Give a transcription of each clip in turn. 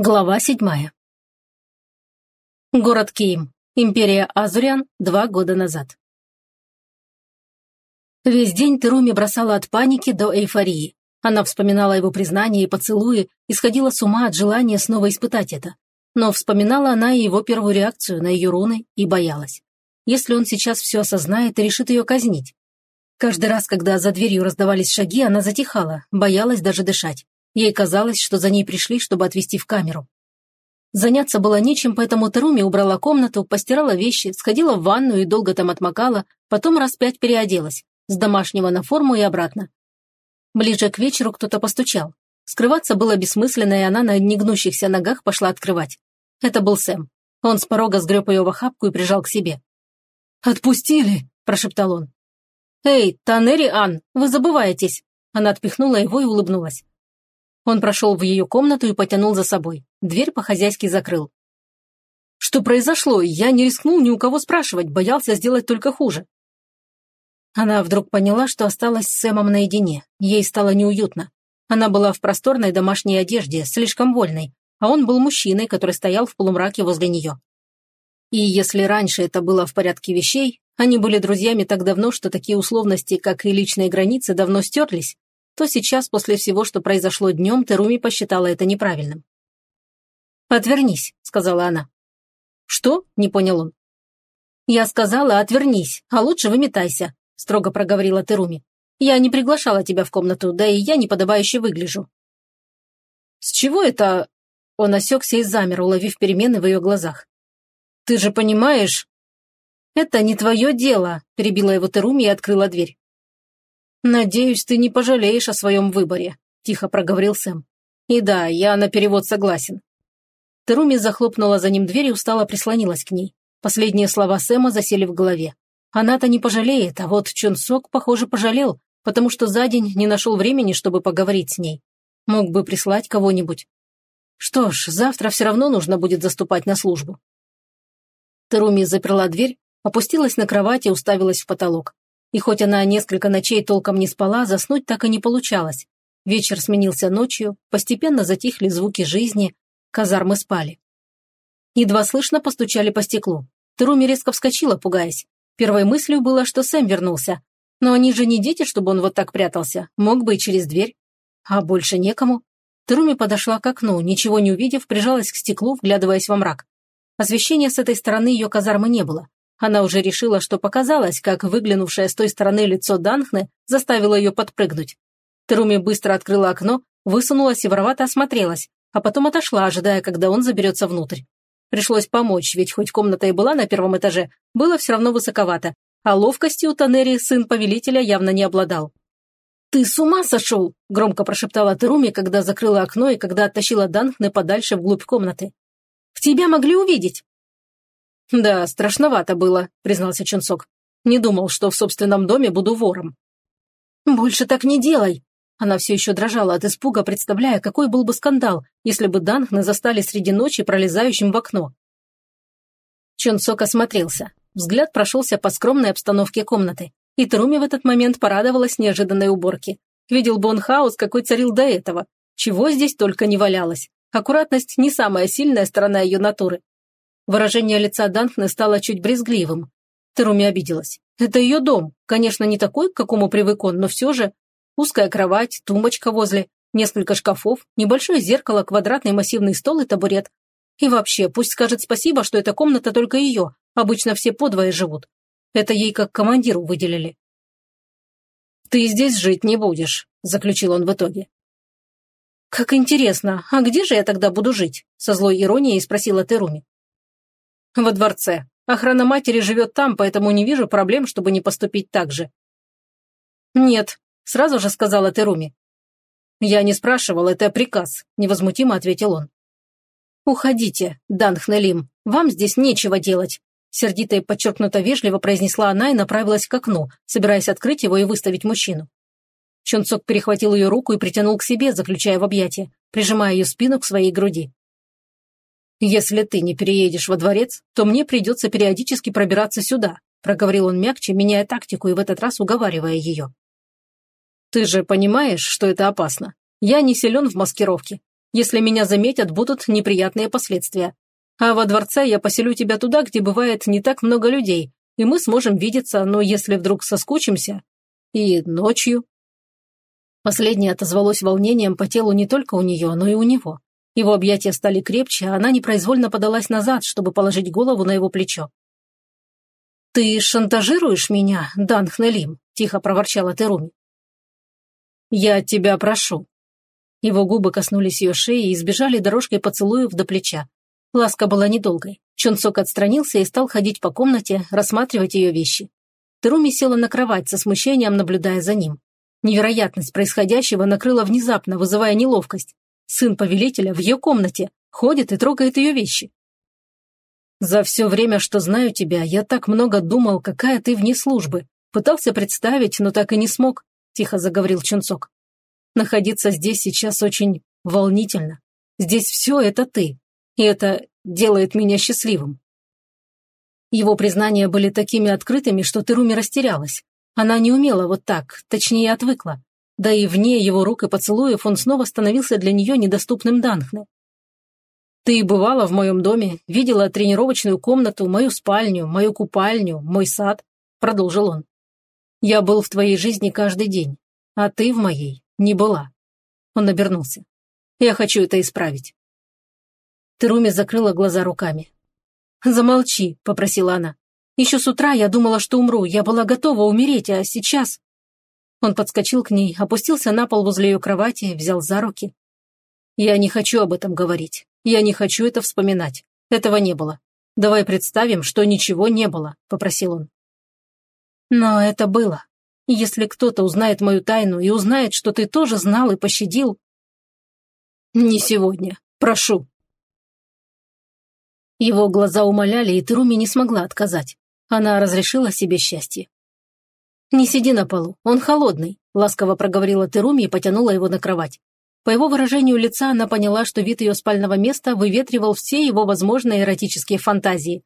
Глава седьмая. Город Киим. Империя Азурян. Два года назад. Весь день Теруми бросала от паники до эйфории. Она вспоминала его признание и поцелуи, исходила с ума от желания снова испытать это. Но вспоминала она и его первую реакцию на ее руны и боялась. Если он сейчас все осознает и решит ее казнить. Каждый раз, когда за дверью раздавались шаги, она затихала, боялась даже дышать. Ей казалось, что за ней пришли, чтобы отвезти в камеру. Заняться было нечем, поэтому Теруми убрала комнату, постирала вещи, сходила в ванную и долго там отмокала, потом раз пять переоделась, с домашнего на форму и обратно. Ближе к вечеру кто-то постучал. Скрываться было бессмысленно, и она на негнущихся ногах пошла открывать. Это был Сэм. Он с порога сгреб ее в охапку и прижал к себе. «Отпустили!» – прошептал он. «Эй, Танери Ан, вы забываетесь!» Она отпихнула его и улыбнулась. Он прошел в ее комнату и потянул за собой. Дверь по-хозяйски закрыл. «Что произошло? Я не рискнул ни у кого спрашивать, боялся сделать только хуже». Она вдруг поняла, что осталась с Сэмом наедине. Ей стало неуютно. Она была в просторной домашней одежде, слишком вольной, а он был мужчиной, который стоял в полумраке возле нее. И если раньше это было в порядке вещей, они были друзьями так давно, что такие условности, как и личные границы, давно стерлись, то сейчас, после всего, что произошло днем, Теруми посчитала это неправильным. «Отвернись», — сказала она. «Что?» — не понял он. «Я сказала, отвернись, а лучше выметайся», — строго проговорила Теруми. «Я не приглашала тебя в комнату, да и я неподобающе выгляжу». «С чего это...» Он осекся и замер, уловив перемены в ее глазах. «Ты же понимаешь...» «Это не твое дело», — перебила его Теруми и открыла дверь. «Надеюсь, ты не пожалеешь о своем выборе», – тихо проговорил Сэм. «И да, я на перевод согласен». Теруми захлопнула за ним дверь и устало прислонилась к ней. Последние слова Сэма засели в голове. Она-то не пожалеет, а вот Чун Сок, похоже, пожалел, потому что за день не нашел времени, чтобы поговорить с ней. Мог бы прислать кого-нибудь. Что ж, завтра все равно нужно будет заступать на службу. Теруми заперла дверь, опустилась на кровать и уставилась в потолок. И хоть она несколько ночей толком не спала, заснуть так и не получалось. Вечер сменился ночью, постепенно затихли звуки жизни, казармы спали. Едва слышно постучали по стеклу. Теруми резко вскочила, пугаясь. Первой мыслью было, что Сэм вернулся. Но они же не дети, чтобы он вот так прятался. Мог бы и через дверь. А больше некому. Теруми подошла к окну, ничего не увидев, прижалась к стеклу, вглядываясь во мрак. Освещения с этой стороны ее казармы не было. Она уже решила, что показалось, как выглянувшее с той стороны лицо Данхны заставило ее подпрыгнуть. Теруми быстро открыла окно, высунулась и воровато осмотрелась, а потом отошла, ожидая, когда он заберется внутрь. Пришлось помочь, ведь хоть комната и была на первом этаже, было все равно высоковато, а ловкостью Танери сын повелителя явно не обладал. «Ты с ума сошел!» – громко прошептала Теруми, когда закрыла окно и когда оттащила Данхны подальше вглубь комнаты. «В тебя могли увидеть!» «Да, страшновато было», — признался Чунсок. «Не думал, что в собственном доме буду вором». «Больше так не делай!» Она все еще дрожала от испуга, представляя, какой был бы скандал, если бы Данхна застали среди ночи пролезающим в окно. Чунсок осмотрелся. Взгляд прошелся по скромной обстановке комнаты, и Труми в этот момент порадовалась неожиданной уборке. Видел бы он хаос, какой царил до этого. Чего здесь только не валялось. Аккуратность не самая сильная сторона ее натуры. Выражение лица Данхны стало чуть брезгливым. Теруми обиделась. Это ее дом. Конечно, не такой, к какому привык он, но все же. Узкая кровать, тумбочка возле, несколько шкафов, небольшое зеркало, квадратный массивный стол и табурет. И вообще, пусть скажет спасибо, что эта комната только ее. Обычно все подвое живут. Это ей как командиру выделили. «Ты здесь жить не будешь», – заключил он в итоге. «Как интересно, а где же я тогда буду жить?» – со злой иронией спросила Теруми. Во дворце. Охрана матери живет там, поэтому не вижу проблем, чтобы не поступить так же. Нет, сразу же сказала Теруми. Я не спрашивал, это приказ, невозмутимо ответил он. «Уходите, Данхнелим, вам здесь нечего делать», сердито и подчеркнуто вежливо произнесла она и направилась к окну, собираясь открыть его и выставить мужчину. Чунцок перехватил ее руку и притянул к себе, заключая в объятия, прижимая ее спину к своей груди. «Если ты не переедешь во дворец, то мне придется периодически пробираться сюда», проговорил он мягче, меняя тактику и в этот раз уговаривая ее. «Ты же понимаешь, что это опасно. Я не силен в маскировке. Если меня заметят, будут неприятные последствия. А во дворце я поселю тебя туда, где бывает не так много людей, и мы сможем видеться, но если вдруг соскучимся... И ночью...» Последнее отозвалось волнением по телу не только у нее, но и у него. Его объятия стали крепче, а она непроизвольно подалась назад, чтобы положить голову на его плечо. «Ты шантажируешь меня, Данхнелим?» – тихо проворчала Теруми. «Я тебя прошу». Его губы коснулись ее шеи и сбежали дорожкой поцелуев до плеча. Ласка была недолгой. Чунцок отстранился и стал ходить по комнате, рассматривать ее вещи. Теруми села на кровать со смущением, наблюдая за ним. Невероятность происходящего накрыла внезапно, вызывая неловкость. Сын повелителя в ее комнате, ходит и трогает ее вещи. «За все время, что знаю тебя, я так много думал, какая ты вне службы. Пытался представить, но так и не смог», – тихо заговорил Чунцок. «Находиться здесь сейчас очень волнительно. Здесь все это ты, и это делает меня счастливым». Его признания были такими открытыми, что Теруми растерялась. Она не умела вот так, точнее отвыкла. Да и вне его рук и поцелуев он снова становился для нее недоступным Данхне. Ты бывала в моем доме, видела тренировочную комнату, мою спальню, мою купальню, мой сад», — продолжил он. «Я был в твоей жизни каждый день, а ты в моей не была». Он обернулся. «Я хочу это исправить». Теруми закрыла глаза руками. «Замолчи», — попросила она. «Еще с утра я думала, что умру, я была готова умереть, а сейчас...» Он подскочил к ней, опустился на пол возле ее кровати, взял за руки. «Я не хочу об этом говорить. Я не хочу это вспоминать. Этого не было. Давай представим, что ничего не было», — попросил он. «Но это было. Если кто-то узнает мою тайну и узнает, что ты тоже знал и пощадил...» «Не сегодня. Прошу». Его глаза умоляли, и Теруми не смогла отказать. Она разрешила себе счастье. «Не сиди на полу, он холодный», — ласково проговорила Теруми и потянула его на кровать. По его выражению лица она поняла, что вид ее спального места выветривал все его возможные эротические фантазии.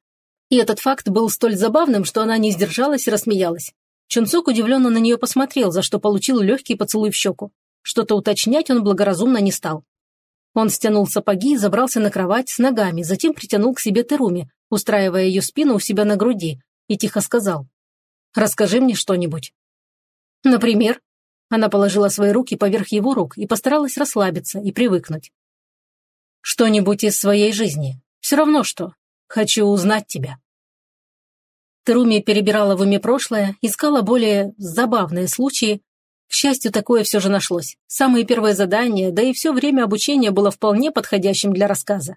И этот факт был столь забавным, что она не сдержалась и рассмеялась. Чунцок удивленно на нее посмотрел, за что получил легкий поцелуй в щеку. Что-то уточнять он благоразумно не стал. Он стянул сапоги и забрался на кровать с ногами, затем притянул к себе Теруми, устраивая ее спину у себя на груди, и тихо сказал. «Расскажи мне что-нибудь». «Например?» Она положила свои руки поверх его рук и постаралась расслабиться и привыкнуть. «Что-нибудь из своей жизни. Все равно что. Хочу узнать тебя». Теруми перебирала в уме прошлое, искала более забавные случаи. К счастью, такое все же нашлось. Самые первые задания, да и все время обучения было вполне подходящим для рассказа.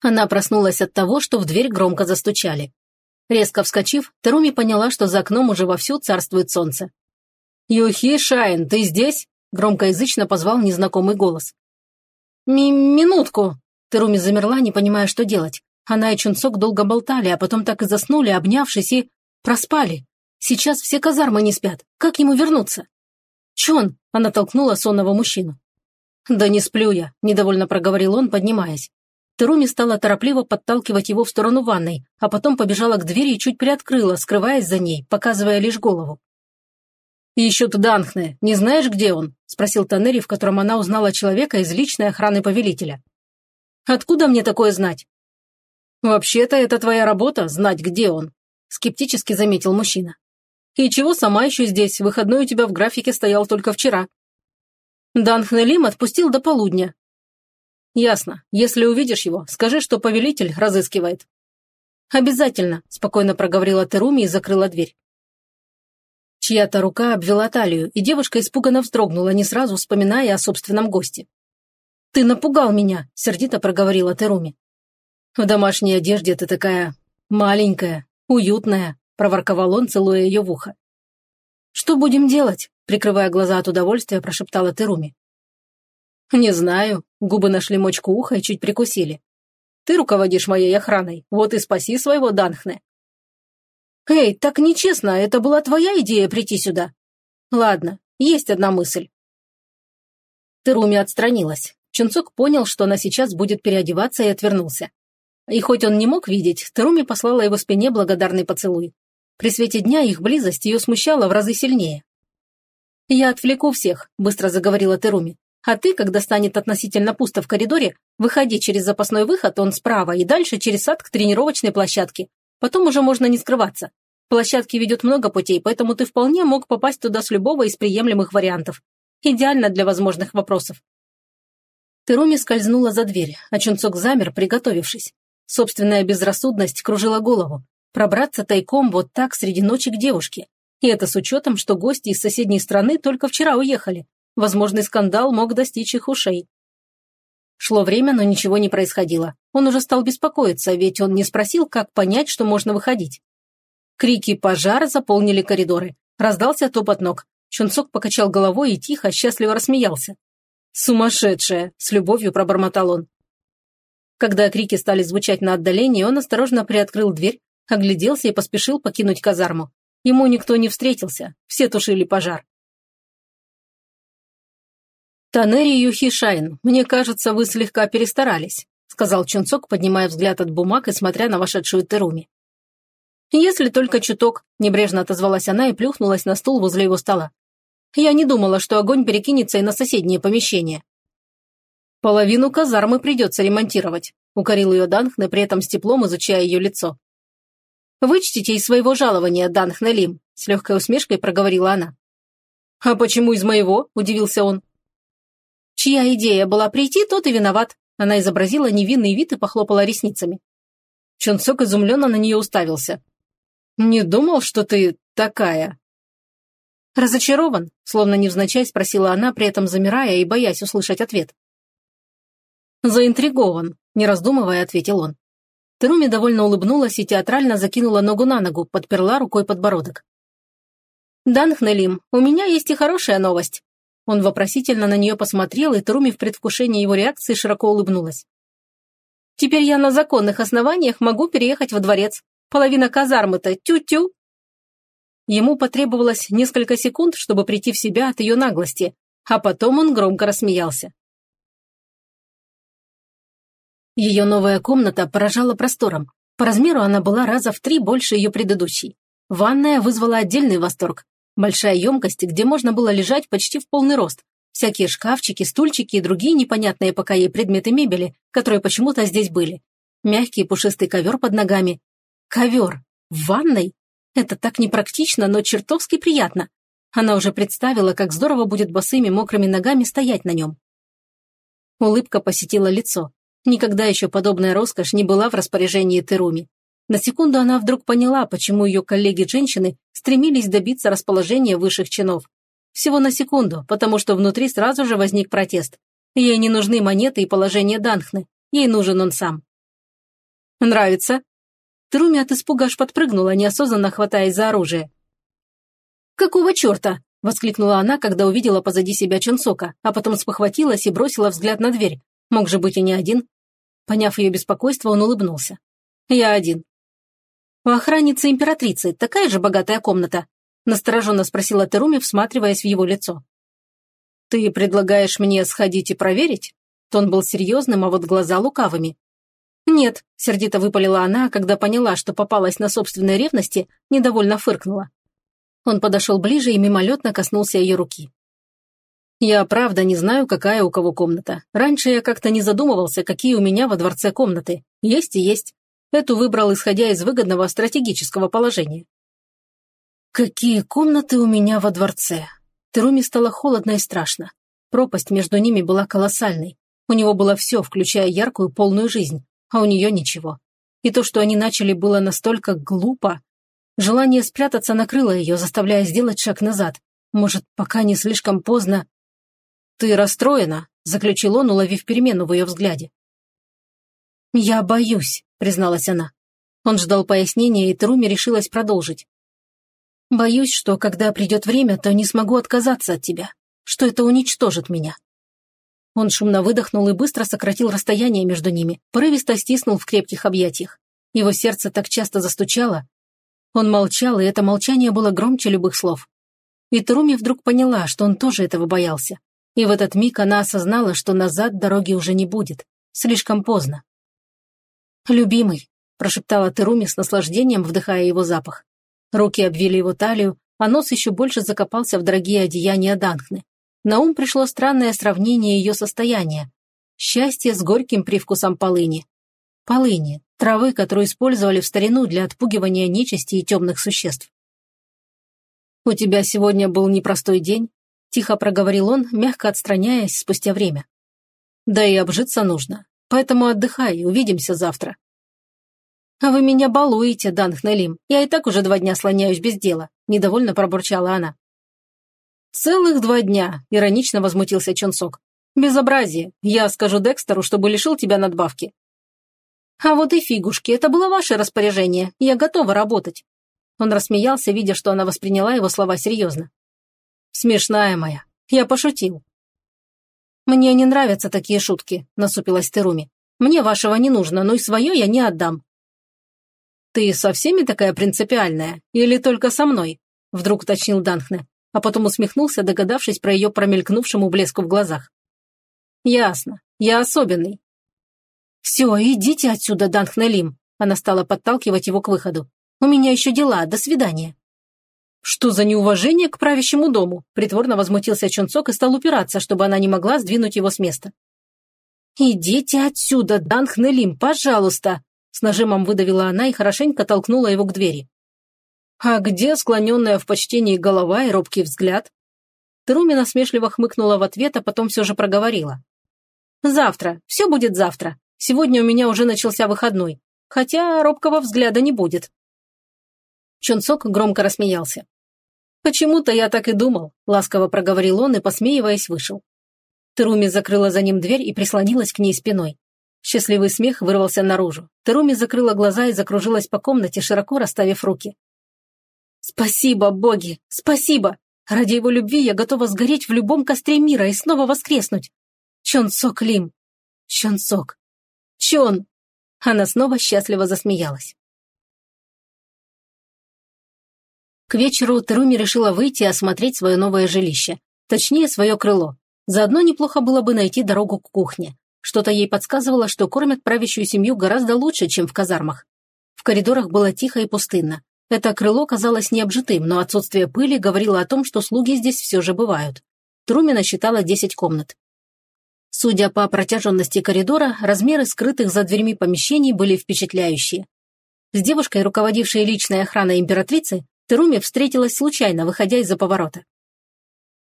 Она проснулась от того, что в дверь громко застучали. Резко вскочив, Теруми поняла, что за окном уже вовсю царствует солнце. «Юхи Шайн, ты здесь?» – громкоязычно позвал незнакомый голос. Ми «Минутку!» – Теруми замерла, не понимая, что делать. Она и Чунцок долго болтали, а потом так и заснули, обнявшись, и проспали. Сейчас все казармы не спят. Как ему вернуться? «Чон!» – она толкнула сонного мужчину. «Да не сплю я», – недовольно проговорил он, поднимаясь. Теруми стала торопливо подталкивать его в сторону ванной, а потом побежала к двери и чуть приоткрыла, скрываясь за ней, показывая лишь голову. «Ищут Данхне. Не знаешь, где он?» – спросил Танери, в котором она узнала человека из личной охраны повелителя. «Откуда мне такое знать?» «Вообще-то это твоя работа – знать, где он», – скептически заметил мужчина. «И чего сама еще здесь? Выходной у тебя в графике стоял только вчера». Данхнелим отпустил до полудня, «Ясно. Если увидишь его, скажи, что повелитель разыскивает». «Обязательно», – спокойно проговорила Теруми и закрыла дверь. Чья-то рука обвела талию, и девушка испуганно вздрогнула, не сразу вспоминая о собственном госте. «Ты напугал меня», – сердито проговорила Теруми. «В домашней одежде ты такая маленькая, уютная», – проворковал он, целуя ее в ухо. «Что будем делать?» – прикрывая глаза от удовольствия, прошептала Теруми. «Не знаю». Губы нашли мочку уха и чуть прикусили. «Ты руководишь моей охраной, вот и спаси своего Данхне». «Эй, так нечестно, это была твоя идея прийти сюда?» «Ладно, есть одна мысль». Теруми отстранилась. Чунцок понял, что она сейчас будет переодеваться и отвернулся. И хоть он не мог видеть, Теруми послала его спине благодарный поцелуй. При свете дня их близость ее смущала в разы сильнее. «Я отвлеку всех», – быстро заговорила Теруми. «А ты, когда станет относительно пусто в коридоре, выходи через запасной выход, он справа, и дальше через сад к тренировочной площадке. Потом уже можно не скрываться. Площадке ведет много путей, поэтому ты вполне мог попасть туда с любого из приемлемых вариантов. Идеально для возможных вопросов. Теруми скользнула за дверь, а Чунцок замер, приготовившись. Собственная безрассудность кружила голову. Пробраться тайком вот так среди ночи к девушке. И это с учетом, что гости из соседней страны только вчера уехали. Возможный скандал мог достичь их ушей. Шло время, но ничего не происходило. Он уже стал беспокоиться, ведь он не спросил, как понять, что можно выходить. Крики пожара заполнили коридоры. Раздался топот ног. Чунцок покачал головой и тихо, счастливо рассмеялся. «Сумасшедшая!» – с любовью пробормотал он. Когда крики стали звучать на отдалении, он осторожно приоткрыл дверь, огляделся и поспешил покинуть казарму. Ему никто не встретился, все тушили пожар. «Танери Юхишайн, мне кажется, вы слегка перестарались», сказал Чунцок, поднимая взгляд от бумаг и смотря на вошедшую Теруми. «Если только чуток», – небрежно отозвалась она и плюхнулась на стул возле его стола. «Я не думала, что огонь перекинется и на соседнее помещение». «Половину казармы придется ремонтировать», – укорил ее Данхне, при этом с теплом изучая ее лицо. «Вычтите из своего жалования, Данхне Лим», – с легкой усмешкой проговорила она. «А почему из моего?» – удивился он. «Чья идея была прийти, тот и виноват», – она изобразила невинный вид и похлопала ресницами. Чунцок изумленно на нее уставился. «Не думал, что ты такая». «Разочарован?» – словно невзначай спросила она, при этом замирая и боясь услышать ответ. «Заинтригован», – не раздумывая, ответил он. Теруми довольно улыбнулась и театрально закинула ногу на ногу, подперла рукой подбородок. «Данхнелим, у меня есть и хорошая новость». Он вопросительно на нее посмотрел, и Теруми в предвкушении его реакции широко улыбнулась. «Теперь я на законных основаниях могу переехать во дворец. Половина казармы-то тю-тю!» Ему потребовалось несколько секунд, чтобы прийти в себя от ее наглости, а потом он громко рассмеялся. Ее новая комната поражала простором. По размеру она была раза в три больше ее предыдущей. Ванная вызвала отдельный восторг. Большая емкость, где можно было лежать почти в полный рост. Всякие шкафчики, стульчики и другие непонятные пока ей предметы мебели, которые почему-то здесь были. Мягкий пушистый ковер под ногами, Ковер. В ванной? Это так непрактично, но чертовски приятно. Она уже представила, как здорово будет босыми мокрыми ногами стоять на нем. Улыбка посетила лицо. Никогда еще подобная роскошь не была в распоряжении Теруми. На секунду она вдруг поняла, почему ее коллеги-женщины стремились добиться расположения высших чинов. Всего на секунду, потому что внутри сразу же возник протест. Ей не нужны монеты и положение Данхны, ей нужен он сам. «Нравится?» Труми от испуга аж подпрыгнула, неосознанно хватаясь за оружие. «Какого черта?» – воскликнула она, когда увидела позади себя Чунсока, а потом спохватилась и бросила взгляд на дверь. Мог же быть и не один. Поняв ее беспокойство, он улыбнулся. «Я один». «У охранницы императрицы такая же богатая комната?» – настороженно спросила Теруми, всматриваясь в его лицо. «Ты предлагаешь мне сходить и проверить?» Тон был серьезным, а вот глаза лукавыми. «Нет», – сердито выпалила она, когда поняла, что попалась на собственной ревности, недовольно фыркнула. Он подошел ближе и мимолетно коснулся ее руки. «Я правда не знаю, какая у кого комната. Раньше я как-то не задумывался, какие у меня во дворце комнаты. Есть и есть. Эту выбрал, исходя из выгодного стратегического положения». «Какие комнаты у меня во дворце?» Теруми стало холодно и страшно. Пропасть между ними была колоссальной. У него было все, включая яркую полную жизнь а у нее ничего. И то, что они начали, было настолько глупо. Желание спрятаться накрыло ее, заставляя сделать шаг назад. Может, пока не слишком поздно. «Ты расстроена», — заключил он, уловив перемену в ее взгляде. «Я боюсь», — призналась она. Он ждал пояснения, и Труми решилась продолжить. «Боюсь, что когда придет время, то не смогу отказаться от тебя, что это уничтожит меня. Он шумно выдохнул и быстро сократил расстояние между ними, порывисто стиснул в крепких объятиях. Его сердце так часто застучало. Он молчал, и это молчание было громче любых слов. И Труми вдруг поняла, что он тоже этого боялся. И в этот миг она осознала, что назад дороги уже не будет. Слишком поздно. «Любимый», – прошептала Теруми с наслаждением, вдыхая его запах. Руки обвили его талию, а нос еще больше закопался в дорогие одеяния Данхны. На ум пришло странное сравнение ее состояния. Счастье с горьким привкусом полыни. Полыни – травы, которую использовали в старину для отпугивания нечисти и темных существ. «У тебя сегодня был непростой день», – тихо проговорил он, мягко отстраняясь спустя время. «Да и обжиться нужно, поэтому отдыхай, увидимся завтра». «А вы меня балуете, Данхнелим. Я и так уже два дня слоняюсь без дела», – недовольно пробурчала она. «Целых два дня», – иронично возмутился Чонсок. «Безобразие. Я скажу Декстеру, чтобы лишил тебя надбавки». «А вот и фигушки, это было ваше распоряжение. Я готова работать». Он рассмеялся, видя, что она восприняла его слова серьезно. «Смешная моя. Я пошутил». «Мне не нравятся такие шутки», – насупилась Теруми. «Мне вашего не нужно, но и свое я не отдам». «Ты со всеми такая принципиальная? Или только со мной?» – вдруг уточнил Данхне, а потом усмехнулся, догадавшись про ее промелькнувшему блеску в глазах. «Ясно. Я особенный». «Все, идите отсюда, Данхнелим», – она стала подталкивать его к выходу. «У меня еще дела. До свидания». «Что за неуважение к правящему дому?» – притворно возмутился Чунцок и стал упираться, чтобы она не могла сдвинуть его с места. «Идите отсюда, Данхнелим, пожалуйста!» С нажимом выдавила она и хорошенько толкнула его к двери. «А где склоненная в почтении голова и робкий взгляд?» Труми насмешливо хмыкнула в ответ, а потом все же проговорила. «Завтра. Все будет завтра. Сегодня у меня уже начался выходной. Хотя робкого взгляда не будет». Чунцок громко рассмеялся. «Почему-то я так и думал», — ласково проговорил он и, посмеиваясь, вышел. Труми закрыла за ним дверь и прислонилась к ней спиной. Счастливый смех вырвался наружу. Теруми закрыла глаза и закружилась по комнате, широко расставив руки. «Спасибо, боги! Спасибо! Ради его любви я готова сгореть в любом костре мира и снова воскреснуть! Чон Сок Лим! Чон Сок! Чон!» Она снова счастливо засмеялась. К вечеру Теруми решила выйти и осмотреть свое новое жилище, точнее, свое крыло. Заодно неплохо было бы найти дорогу к кухне. Что-то ей подсказывало, что кормят правящую семью гораздо лучше, чем в казармах. В коридорах было тихо и пустынно. Это крыло казалось необжитым, но отсутствие пыли говорило о том, что слуги здесь все же бывают. Трумина считала 10 комнат. Судя по протяженности коридора, размеры скрытых за дверьми помещений были впечатляющие. С девушкой, руководившей личной охраной императрицы, Теруми встретилась случайно, выходя из-за поворота.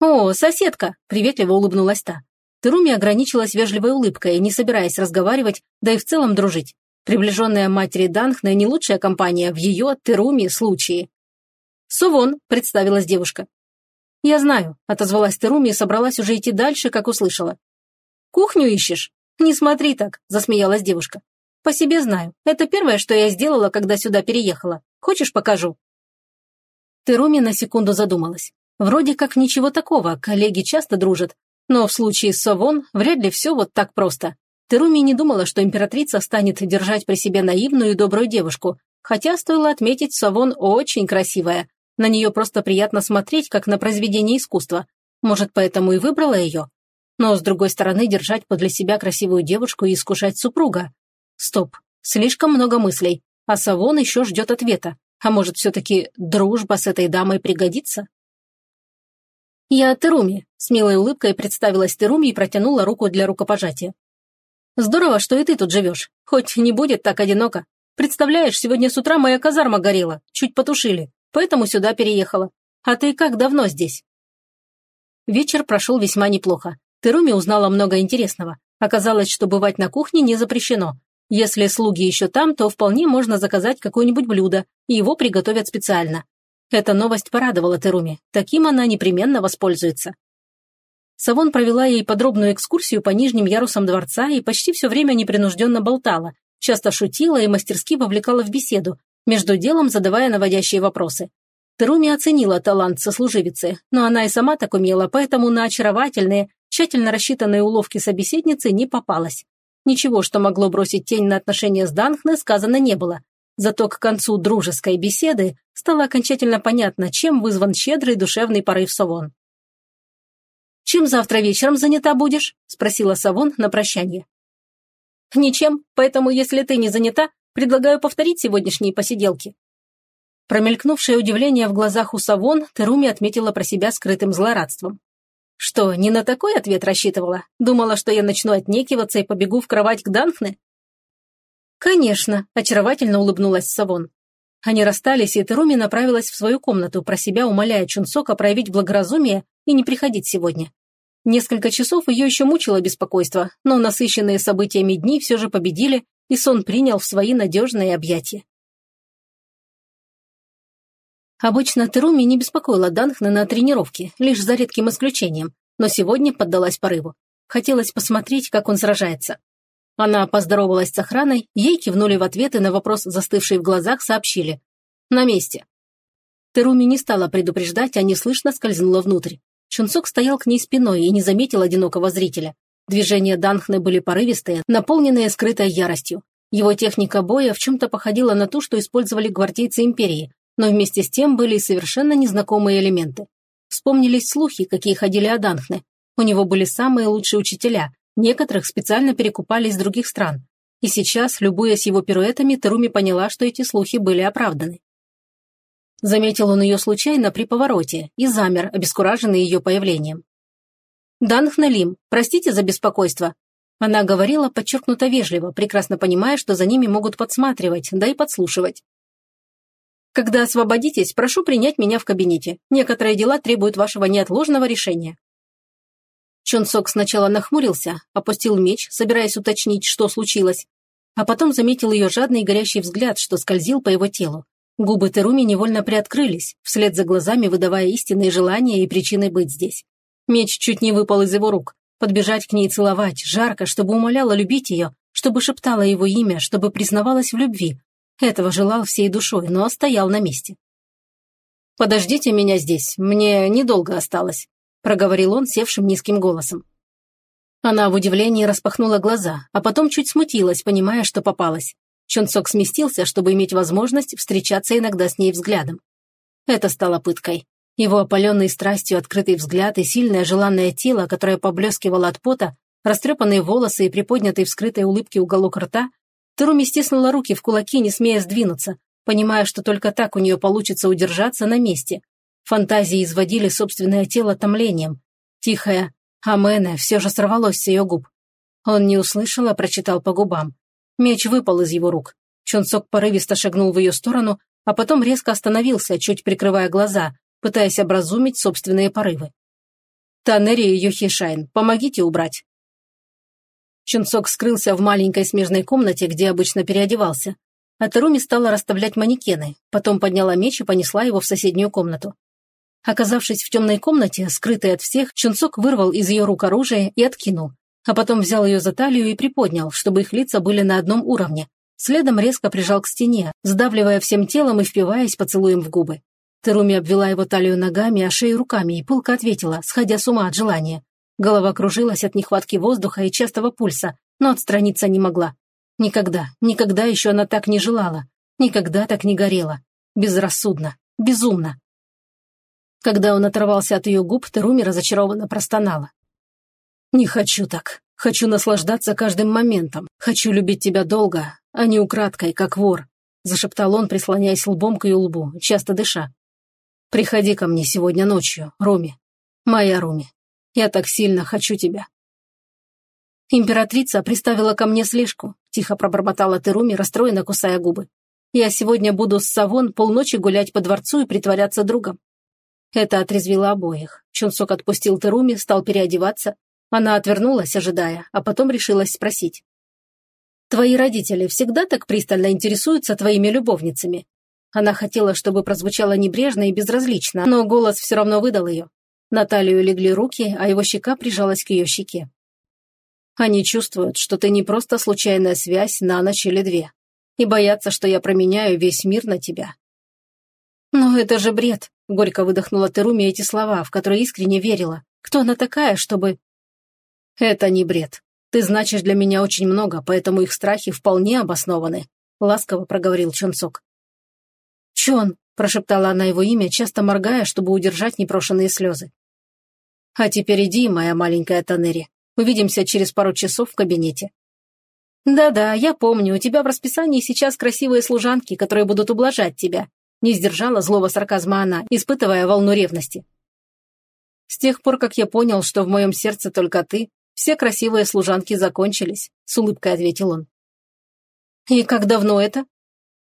«О, соседка!» – приветливо улыбнулась та. Теруми ограничилась вежливой улыбкой, не собираясь разговаривать, да и в целом дружить. Приближенная матери Данхна не лучшая компания в ее, Теруми, случае. «Сувон», – представилась девушка. «Я знаю», – отозвалась Теруми и собралась уже идти дальше, как услышала. «Кухню ищешь?» «Не смотри так», – засмеялась девушка. «По себе знаю. Это первое, что я сделала, когда сюда переехала. Хочешь, покажу?» Теруми на секунду задумалась. Вроде как ничего такого, коллеги часто дружат, но в случае с Совон вряд ли все вот так просто. Теруми не думала, что императрица станет держать при себе наивную и добрую девушку, хотя стоило отметить, Совон очень красивая. На нее просто приятно смотреть, как на произведение искусства. Может, поэтому и выбрала ее? Но, с другой стороны, держать подле себя красивую девушку и искушать супруга. Стоп, слишком много мыслей, а Савон еще ждет ответа. А может, все-таки дружба с этой дамой пригодится? «Я Теруми», – с милой улыбкой представилась Теруми и протянула руку для рукопожатия. «Здорово, что и ты тут живешь. Хоть не будет так одиноко. Представляешь, сегодня с утра моя казарма горела, чуть потушили, поэтому сюда переехала. А ты как давно здесь?» Вечер прошел весьма неплохо. Теруми узнала много интересного. Оказалось, что бывать на кухне не запрещено. Если слуги еще там, то вполне можно заказать какое-нибудь блюдо, и его приготовят специально. Эта новость порадовала Теруми. Таким она непременно воспользуется. Савон провела ей подробную экскурсию по нижним ярусам дворца и почти все время непринужденно болтала, часто шутила и мастерски вовлекала в беседу, между делом задавая наводящие вопросы. Теруми оценила талант сослуживицы, но она и сама так умела, поэтому на очаровательные, тщательно рассчитанные уловки собеседницы не попалась. Ничего, что могло бросить тень на отношения с Данхне, сказано не было, Зато к концу дружеской беседы стало окончательно понятно, чем вызван щедрый душевный порыв Савон. «Чем завтра вечером занята будешь?» – спросила Савон на прощание. «Ничем, поэтому, если ты не занята, предлагаю повторить сегодняшние посиделки». Промелькнувшее удивление в глазах у Савон Теруми отметила про себя скрытым злорадством. Что, не на такой ответ рассчитывала? Думала, что я начну отнекиваться и побегу в кровать к Данхне? Конечно, очаровательно улыбнулась Савон. Они расстались, и Теруми направилась в свою комнату, про себя умоляя Чунсока проявить благоразумие и не приходить сегодня. Несколько часов ее еще мучило беспокойство, но насыщенные событиями дни все же победили, и сон принял в свои надежные объятия. Обычно Теруми не беспокоила Данхна на тренировке, лишь за редким исключением, но сегодня поддалась порыву. Хотелось посмотреть, как он сражается. Она поздоровалась с охраной, ей кивнули в ответ и на вопрос, застывший в глазах, сообщили. «На месте». Теруми не стала предупреждать, а неслышно скользнула внутрь. Чунцок стоял к ней спиной и не заметил одинокого зрителя. Движения Данхны были порывистые, наполненные скрытой яростью. Его техника боя в чем-то походила на ту, что использовали гвардейцы Империи, но вместе с тем были и совершенно незнакомые элементы. Вспомнились слухи, какие ходили о Данхне. У него были самые лучшие учителя, некоторых специально перекупали из других стран. И сейчас, любуясь его пируэтами, Теруми поняла, что эти слухи были оправданы. Заметил он ее случайно при повороте и замер, обескураженный ее появлением. «Данхна Лим, простите за беспокойство». Она говорила подчеркнуто вежливо, прекрасно понимая, что за ними могут подсматривать, да и подслушивать. Когда освободитесь, прошу принять меня в кабинете. Некоторые дела требуют вашего неотложного решения». Чонсок сначала нахмурился, опустил меч, собираясь уточнить, что случилось, а потом заметил ее жадный и горящий взгляд, что скользил по его телу. Губы Теруми невольно приоткрылись, вслед за глазами выдавая истинные желания и причины быть здесь. Меч чуть не выпал из его рук. Подбежать к ней целовать, жарко, чтобы умоляла любить ее, чтобы шептала его имя, чтобы признавалась в любви, этого желал всей душой, но стоял на месте. «Подождите меня здесь, мне недолго осталось», – проговорил он севшим низким голосом. Она в удивлении распахнула глаза, а потом чуть смутилась, понимая, что попалась. Чонсок сместился, чтобы иметь возможность встречаться иногда с ней взглядом. Это стало пыткой. Его опаленный страстью открытый взгляд и сильное желанное тело, которое поблескивало от пота, растрепанные волосы и приподнятый в скрытой улыбке уголок рта Теруми стиснула руки в кулаки, не смея сдвинуться, понимая, что только так у нее получится удержаться на месте. Фантазии изводили собственное тело томлением. Тихое «Амене» все же сорвалось с ее губ. Он не услышал, а прочитал по губам. Меч выпал из его рук. Чонсок порывисто шагнул в ее сторону, а потом резко остановился, чуть прикрывая глаза, пытаясь образумить собственные порывы. «Танери и Юхишайн, помогите убрать», Чунцок скрылся в маленькой смежной комнате, где обычно переодевался. А Таруми стала расставлять манекены, потом подняла меч и понесла его в соседнюю комнату. Оказавшись в темной комнате, скрытой от всех, Чунцок вырвал из ее рук оружие и откинул, а потом взял ее за талию и приподнял, чтобы их лица были на одном уровне. Следом резко прижал к стене, сдавливая всем телом и впиваясь поцелуем в губы. Теруми обвела его талию ногами, а шею руками и пылко ответила, сходя с ума от желания. Голова кружилась от нехватки воздуха и частого пульса, но отстраниться не могла. Никогда, никогда еще она так не желала. Никогда так не горела. Безрассудно, безумно. Когда он оторвался от ее губ, Теруми разочарованно простонала. «Не хочу так. Хочу наслаждаться каждым моментом. Хочу любить тебя долго, а не украдкой, как вор», зашептал он, прислоняясь лбом к ее лбу, часто дыша. «Приходи ко мне сегодня ночью, Руми. Моя Руми. Я так сильно хочу тебя». Императрица приставила ко мне слежку, тихо пробормотала Теруми, расстроенно кусая губы. Я сегодня буду с Савон полночи гулять по дворцу и притворяться другом. Это отрезвило обоих. Чунсок отпустил Теруми, стал переодеваться. Она отвернулась, ожидая, а потом решилась спросить. «Твои родители всегда так пристально интересуются твоими любовницами?» Она хотела, чтобы прозвучало небрежно и безразлично, но голос все равно выдал ее. На талию легли руки, а его щека прижалась к ее щеке. Они чувствуют, что ты не просто случайная связь на ночь или две, и боятся, что я променяю весь мир на тебя. «Но это же бред!» — горько выдохнула Теруми эти слова, в которые искренне верила. «Кто она такая, чтобы...» «Это не бред. Ты значишь для меня очень много, поэтому их страхи вполне обоснованы», — ласково проговорил Чонсок. «Чон!» — прошептала она его имя, часто моргая, чтобы удержать непрошенные слезы. А теперь иди, моя маленькая Танери. Увидимся через пару часов в кабинете. Да-да, я помню, у тебя в расписании сейчас красивые служанки, которые будут ублажать тебя. Не сдержала злого сарказма она, испытывая волну ревности. «С тех пор, как я понял, что в моем сердце только ты, все красивые служанки закончились», — с улыбкой ответил он. «И как давно это?»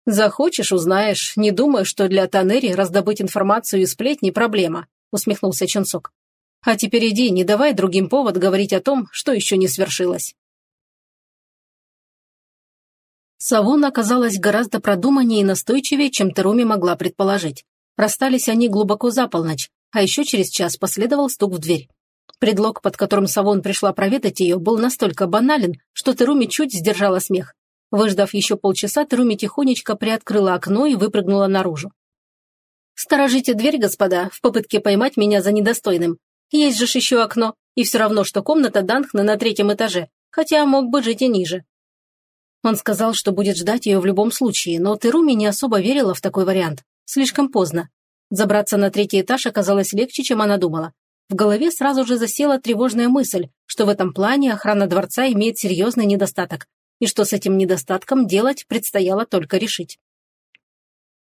«Захочешь, узнаешь. Не думаю, что для Танери раздобыть информацию и сплетни проблема», — усмехнулся Чунцок. «А теперь иди, не давай другим повод говорить о том, что еще не свершилось». Савон оказалась гораздо продуманнее и настойчивее, чем Теруми могла предположить. Расстались они глубоко за полночь, а еще через час последовал стук в дверь. Предлог, под которым Савон пришла проведать ее, был настолько банален, что Теруми чуть сдержала смех. Выждав еще полчаса, Теруми тихонечко приоткрыла окно и выпрыгнула наружу. «Сторожите дверь, господа, в попытке поймать меня за недостойным. Есть же еще окно, и все равно, что комната Данхна на третьем этаже, хотя мог бы жить и ниже. Он сказал, что будет ждать ее в любом случае, но Теруми не особо верила в такой вариант. Слишком поздно. Забраться на третий этаж оказалось легче, чем она думала. В голове сразу же засела тревожная мысль, что в этом плане охрана дворца имеет серьезный недостаток, и что с этим недостатком делать предстояло только решить.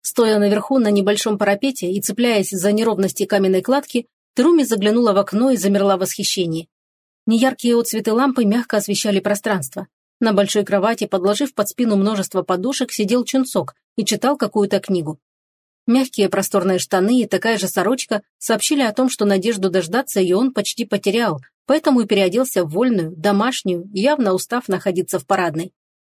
Стоя наверху на небольшом парапете и цепляясь за неровности каменной кладки, Теруми заглянула в окно и замерла в восхищении. Неяркие отцветы лампы мягко освещали пространство. На большой кровати, подложив под спину множество подушек, сидел Чунцок и читал какую-то книгу. Мягкие просторные штаны и такая же сорочка сообщили о том, что надежду дождаться ее он почти потерял, поэтому и переоделся в вольную, домашнюю, явно устав находиться в парадной.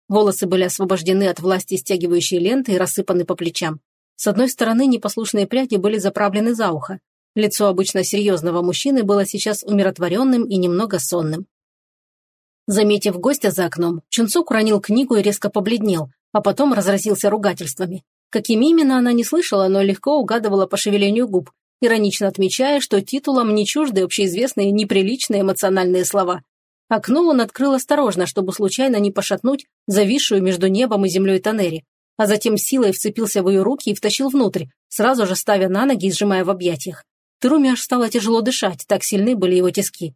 Волосы были освобождены от власти стягивающей ленты и рассыпаны по плечам. С одной стороны непослушные пряди были заправлены за ухо. Лицо обычно серьезного мужчины было сейчас умиротворенным и немного сонным. Заметив гостя за окном, Чунцук уронил книгу и резко побледнел, а потом разразился ругательствами. Какими именно она не слышала, но легко угадывала по шевелению губ, иронично отмечая, что титулам не чужды общеизвестные неприличные эмоциональные слова. Окно он открыл осторожно, чтобы случайно не пошатнуть зависшую между небом и землей Танери, а затем силой вцепился в ее руки и втащил внутрь, сразу же ставя на ноги и сжимая в объятиях. Теруми аж стало тяжело дышать, так сильны были его тиски.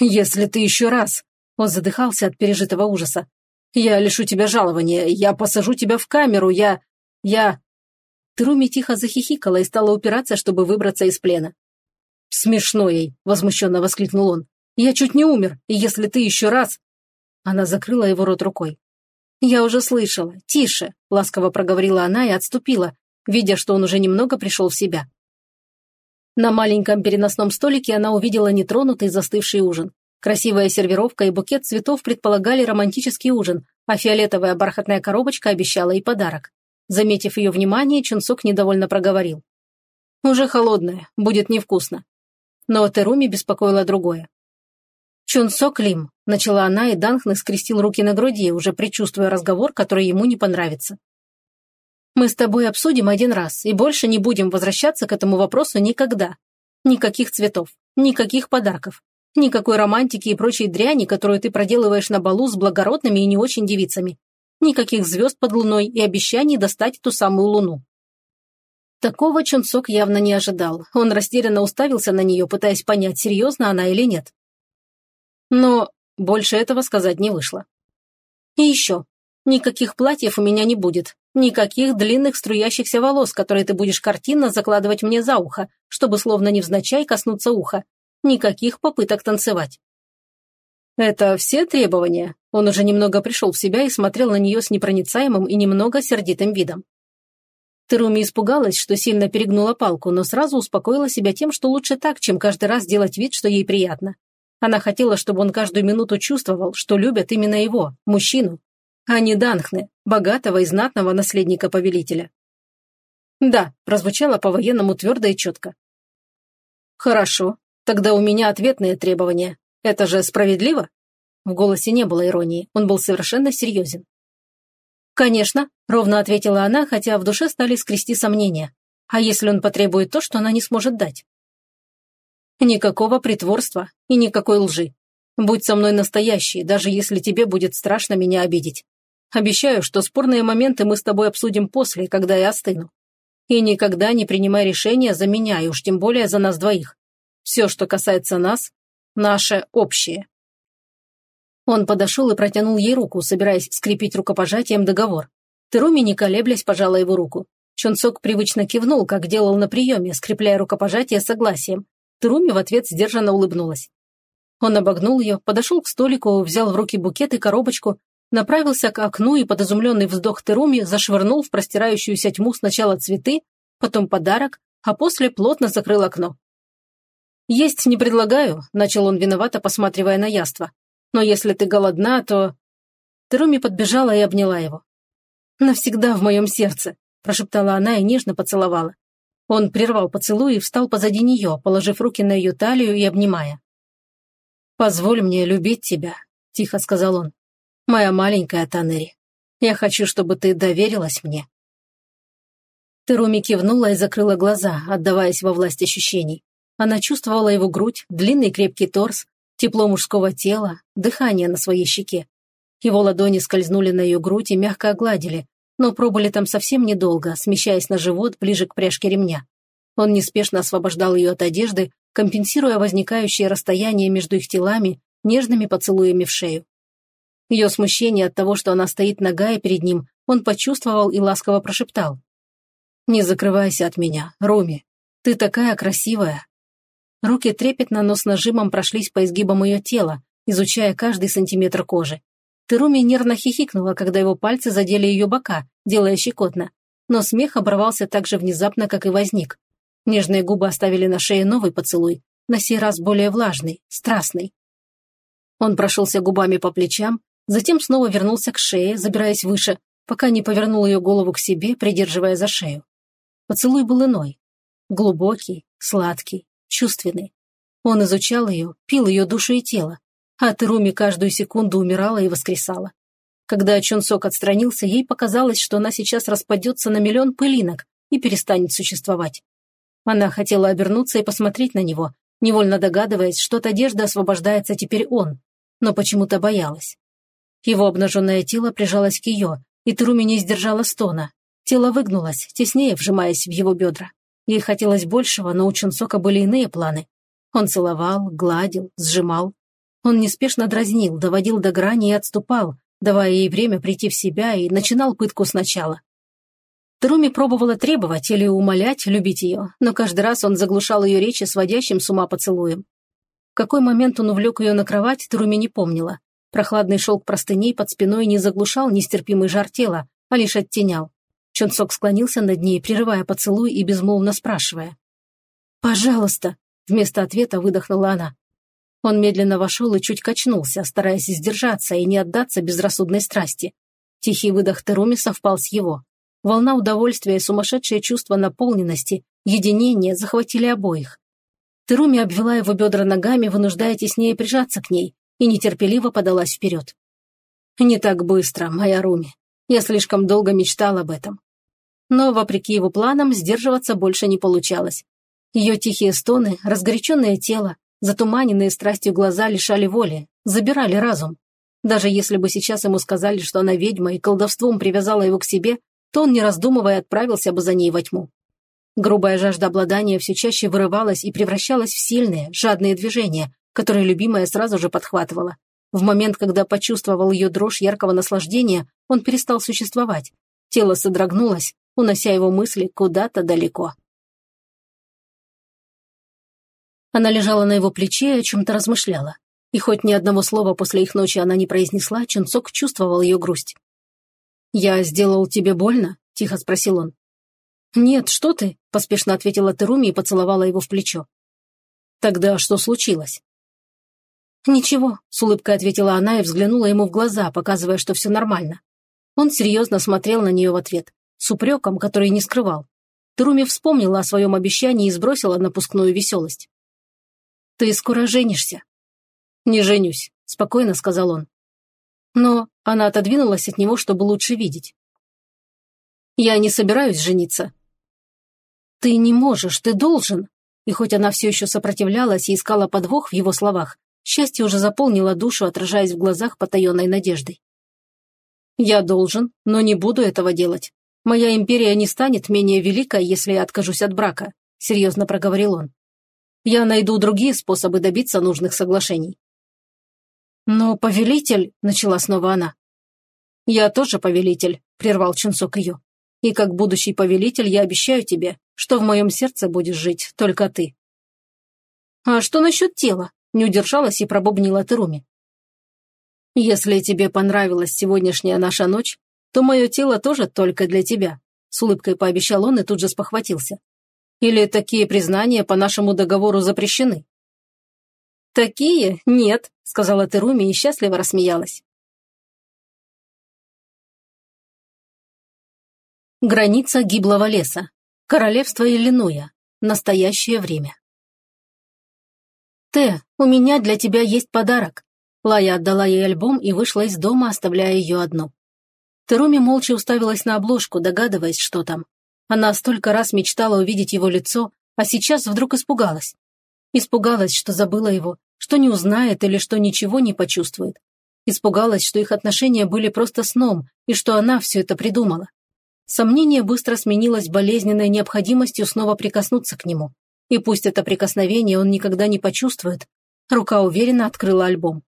«Если ты еще раз...» Он задыхался от пережитого ужаса. «Я лишу тебя жалования, я посажу тебя в камеру, я... я...» Труми тихо захихикала и стала упираться, чтобы выбраться из плена. «Смешно ей!» – возмущенно воскликнул он. «Я чуть не умер, и если ты еще раз...» Она закрыла его рот рукой. «Я уже слышала. Тише!» – ласково проговорила она и отступила, видя, что он уже немного пришел в себя. На маленьком переносном столике она увидела нетронутый застывший ужин. Красивая сервировка и букет цветов предполагали романтический ужин, а фиолетовая бархатная коробочка обещала и подарок. Заметив ее внимание, Чунсок недовольно проговорил. «Уже холодная, будет невкусно». Но Теруми беспокоило другое. «Чунсок Лим», – начала она, и Данхны скрестил руки на груди, уже предчувствуя разговор, который ему не понравится. «Мы с тобой обсудим один раз, и больше не будем возвращаться к этому вопросу никогда. Никаких цветов, никаких подарков. Никакой романтики и прочей дряни, которую ты проделываешь на балу с благородными и не очень девицами. Никаких звезд под луной и обещаний достать ту самую луну. Такого Чунцок явно не ожидал. Он растерянно уставился на нее, пытаясь понять, серьезно она или нет. Но больше этого сказать не вышло. И еще. Никаких платьев у меня не будет. Никаких длинных струящихся волос, которые ты будешь картинно закладывать мне за ухо, чтобы словно невзначай коснуться уха, Никаких попыток танцевать. Это все требования? Он уже немного пришел в себя и смотрел на нее с непроницаемым и немного сердитым видом. Теруми испугалась, что сильно перегнула палку, но сразу успокоила себя тем, что лучше так, чем каждый раз делать вид, что ей приятно. Она хотела, чтобы он каждую минуту чувствовал, что любят именно его, мужчину, а не Данхны, богатого и знатного наследника повелителя. «Да», – прозвучало по-военному твердо и четко. «Хорошо», Тогда у меня ответные требования. Это же справедливо?» В голосе не было иронии, он был совершенно серьезен. «Конечно», — ровно ответила она, хотя в душе стали скрести сомнения. «А если он потребует то, что она не сможет дать?» «Никакого притворства и никакой лжи. Будь со мной настоящей, даже если тебе будет страшно меня обидеть. Обещаю, что спорные моменты мы с тобой обсудим после, когда я остыну. И никогда не принимай решения за меня, и уж тем более за нас двоих. Все, что касается нас, наше общее. Он подошел и протянул ей руку, собираясь скрепить рукопожатием договор. Теруми, не колеблясь, пожала его руку. Чунцок привычно кивнул, как делал на приеме, скрепляя рукопожатие согласием. Труми в ответ сдержанно улыбнулась. Он обогнул ее, подошел к столику, взял в руки букет и коробочку, направился к окну и под изумленный вздох Теруми зашвырнул в простирающуюся тьму сначала цветы, потом подарок, а после плотно закрыл окно. «Есть не предлагаю», – начал он виновато, посматривая на яство. «Но если ты голодна, то...» Теруми подбежала и обняла его. «Навсегда в моем сердце», – прошептала она и нежно поцеловала. Он прервал поцелуй и встал позади нее, положив руки на ее талию и обнимая. «Позволь мне любить тебя», – тихо сказал он. «Моя маленькая Танери, я хочу, чтобы ты доверилась мне». Теруми кивнула и закрыла глаза, отдаваясь во власть ощущений. Она чувствовала его грудь, длинный крепкий торс, тепло мужского тела, дыхание на своей щеке. Его ладони скользнули на ее грудь и мягко огладили, но пробыли там совсем недолго, смещаясь на живот ближе к пряжке ремня. Он неспешно освобождал ее от одежды, компенсируя возникающее расстояние между их телами нежными поцелуями в шею. Ее смущение от того, что она стоит нагая перед ним, он почувствовал и ласково прошептал. «Не закрывайся от меня, Руми. Ты такая красивая». Руки трепетно, но с нажимом прошлись по изгибам ее тела, изучая каждый сантиметр кожи. Теруми нервно хихикнула, когда его пальцы задели ее бока, делая щекотно. Но смех оборвался так же внезапно, как и возник. Нежные губы оставили на шее новый поцелуй, на сей раз более влажный, страстный. Он прошелся губами по плечам, затем снова вернулся к шее, забираясь выше, пока не повернул ее голову к себе, придерживая за шею. Поцелуй был иной. Глубокий, сладкий, чувственный. Он изучал ее, пил ее душу и тело, а Теруми каждую секунду умирала и воскресала. Когда Чунсок отстранился, ей показалось, что она сейчас распадется на миллион пылинок и перестанет существовать. Она хотела обернуться и посмотреть на него, невольно догадываясь, что от одежды освобождается теперь он, но почему-то боялась. Его обнаженное тело прижалось к ее, и Теруми не сдержала стона. Тело выгнулось, теснее вжимаясь в его бедра. Ей хотелось большего, но у Чунсока были иные планы. Он целовал, гладил, сжимал, он неспешно дразнил, доводил до грани и отступал, давая ей время прийти в себя и начинал пытку сначала. Труми пробовала требовать или умолять любить ее, но каждый раз он заглушал ее речи сводящим с ума поцелуем. В какой момент он увлек ее на кровать, Труми не помнила. Прохладный шелк простыней под спиной не заглушал нестерпимый жар тела, а лишь оттенял. Чонсок склонился над ней, прерывая поцелуй и безмолвно спрашивая. «Пожалуйста!» – вместо ответа выдохнула она. Он медленно вошел и чуть качнулся, стараясь сдержаться и не отдаться безрассудной страсти. Тихий выдох Теруми совпал с его. Волна удовольствия и сумасшедшее чувство наполненности, единения захватили обоих. Теруми обвела его бедра ногами, вынуждая теснее прижаться к ней, и нетерпеливо подалась вперед. «Не так быстро, моя Руми. Я слишком долго мечтал об этом». Но, вопреки его планам, сдерживаться больше не получалось. Ее тихие стоны, разгоряченное тело, Затуманенные страстью глаза лишали воли, забирали разум. Даже если бы сейчас ему сказали, что она ведьма и колдовством привязала его к себе, то он, не раздумывая, отправился бы за ней во тьму. Грубая жажда обладания все чаще вырывалась и превращалась в сильные, жадные движения, которые любимая сразу же подхватывала. В момент, когда почувствовал ее дрожь яркого наслаждения, он перестал существовать. Тело содрогнулось, унося его мысли куда-то далеко. Она лежала на его плече и о чем-то размышляла. И хоть ни одного слова после их ночи она не произнесла, Чунцок чувствовал ее грусть. «Я сделал тебе больно?» – тихо спросил он. «Нет, что ты?» – поспешно ответила Теруми и поцеловала его в плечо. «Тогда что случилось?» «Ничего», – с улыбкой ответила она и взглянула ему в глаза, показывая, что все нормально. Он серьезно смотрел на нее в ответ, с упреком, который не скрывал. Теруми вспомнила о своем обещании и сбросила напускную веселость. Ты скоро женишься». «Не женюсь», – спокойно сказал он. Но она отодвинулась от него, чтобы лучше видеть. «Я не собираюсь жениться». «Ты не можешь, ты должен». И хоть она все еще сопротивлялась и искала подвох в его словах, счастье уже заполнило душу, отражаясь в глазах потаенной надеждой. «Я должен, но не буду этого делать. Моя империя не станет менее великой, если я откажусь от брака», – серьезно проговорил он. Я найду другие способы добиться нужных соглашений. Но повелитель, начала снова она. Я тоже повелитель, прервал Чунсок ее. И как будущий повелитель я обещаю тебе, что в моем сердце будешь жить только ты». «А что насчет тела?» – не удержалась и пробубнила Теруми. «Если тебе понравилась сегодняшняя наша ночь, то мое тело тоже только для тебя», – с улыбкой пообещал он и тут же спохватился. «Или такие признания по нашему договору запрещены?» «Такие? Нет», – сказала Теруми и счастливо рассмеялась. Граница гиблого леса. Королевство Иллинуя. Настоящее время. «Те, у меня для тебя есть подарок». Лая отдала ей альбом и вышла из дома, оставляя ее одну. Теруми молча уставилась на обложку, догадываясь, что там. Она столько раз мечтала увидеть его лицо, а сейчас вдруг испугалась. Испугалась, что забыла его, что не узнает или что ничего не почувствует. Испугалась, что их отношения были просто сном и что она все это придумала. Сомнение быстро сменилось болезненной необходимостью снова прикоснуться к нему. И пусть это прикосновение он никогда не почувствует, рука уверенно открыла альбом.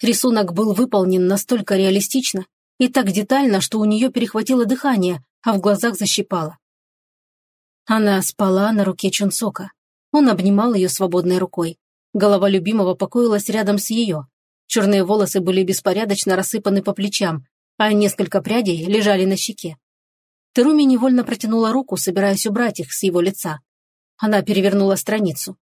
Рисунок был выполнен настолько реалистично и так детально, что у нее перехватило дыхание, а в глазах защипало. Она спала на руке Чунсока. Он обнимал ее свободной рукой. Голова любимого покоилась рядом с ее. Черные волосы были беспорядочно рассыпаны по плечам, а несколько прядей лежали на щеке. Теруми невольно протянула руку, собираясь убрать их с его лица. Она перевернула страницу.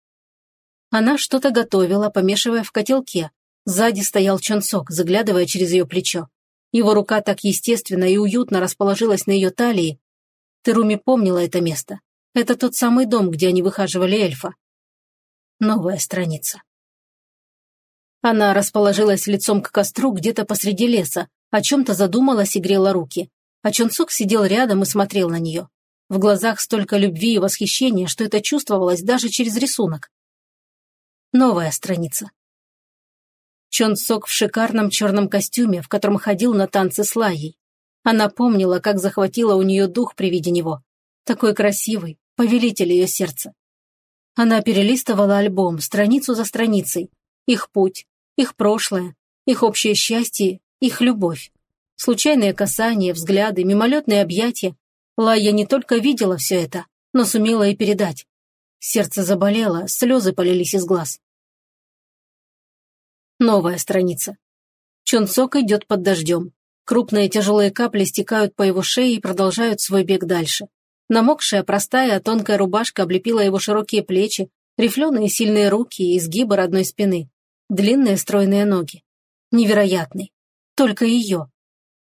Она что-то готовила, помешивая в котелке. Сзади стоял Чонсок, заглядывая через ее плечо. Его рука так естественно и уютно расположилась на ее талии. Теруми помнила это место. Это тот самый дом, где они выхаживали эльфа. Новая страница. Она расположилась лицом к костру где-то посреди леса, о чем-то задумалась и грела руки. А Чунцок сидел рядом и смотрел на нее. В глазах столько любви и восхищения, что это чувствовалось даже через рисунок. Новая страница. Чон Сок в шикарном черном костюме, в котором ходил на танцы с Лаей. Она помнила, как захватила у нее дух при виде него. Такой красивый, повелитель ее сердца. Она перелистывала альбом, страницу за страницей. Их путь, их прошлое, их общее счастье их любовь. Случайные касания, взгляды, мимолетные объятия. Лая не только видела все это, но сумела и передать. Сердце заболело, слезы полились из глаз. Новая страница. Чунцок идет под дождем. Крупные тяжелые капли стекают по его шее и продолжают свой бег дальше. Намокшая, простая, тонкая рубашка облепила его широкие плечи, рифленые сильные руки и изгибы родной спины, длинные стройные ноги. Невероятный, только ее.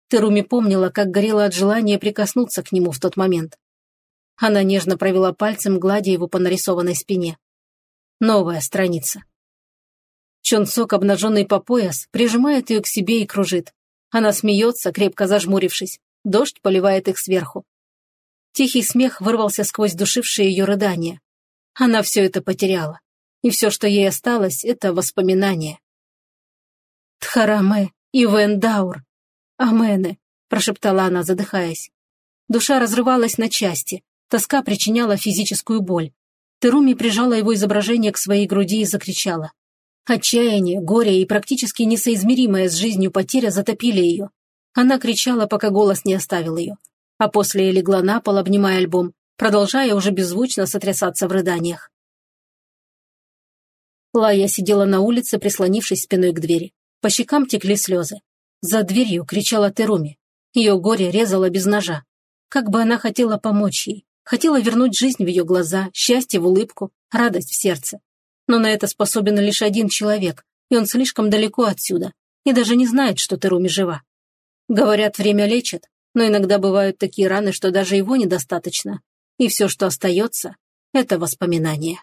Теруми помнила, как горела от желания прикоснуться к нему в тот момент. Она нежно провела пальцем, гладя его по нарисованной спине. Новая страница. Чонсок, обнаженный по пояс, прижимает ее к себе и кружит. Она смеется, крепко зажмурившись. Дождь поливает их сверху. Тихий смех вырвался сквозь душившие ее рыдания. Она все это потеряла. И все, что ей осталось, это воспоминания. Тхараме, «Ивен Даур! Амене!» – прошептала она, задыхаясь. Душа разрывалась на части, тоска причиняла физическую боль. Теруми прижала его изображение к своей груди и закричала. Отчаяние, горе и практически несоизмеримая с жизнью потеря затопили ее. Она кричала, пока голос не оставил ее. А после легла на пол, обнимая альбом, продолжая уже беззвучно сотрясаться в рыданиях. Лая сидела на улице, прислонившись спиной к двери. По щекам текли слезы. За дверью кричала Теруми. Ее горе резало без ножа. Как бы она хотела помочь ей. Хотела вернуть жизнь в ее глаза, счастье в улыбку, радость в сердце. Но на это способен лишь один человек, и он слишком далеко отсюда, и даже не знает, что Теруми жива. Говорят, время лечит, но иногда бывают такие раны, что даже его недостаточно. И все, что остается, это воспоминания.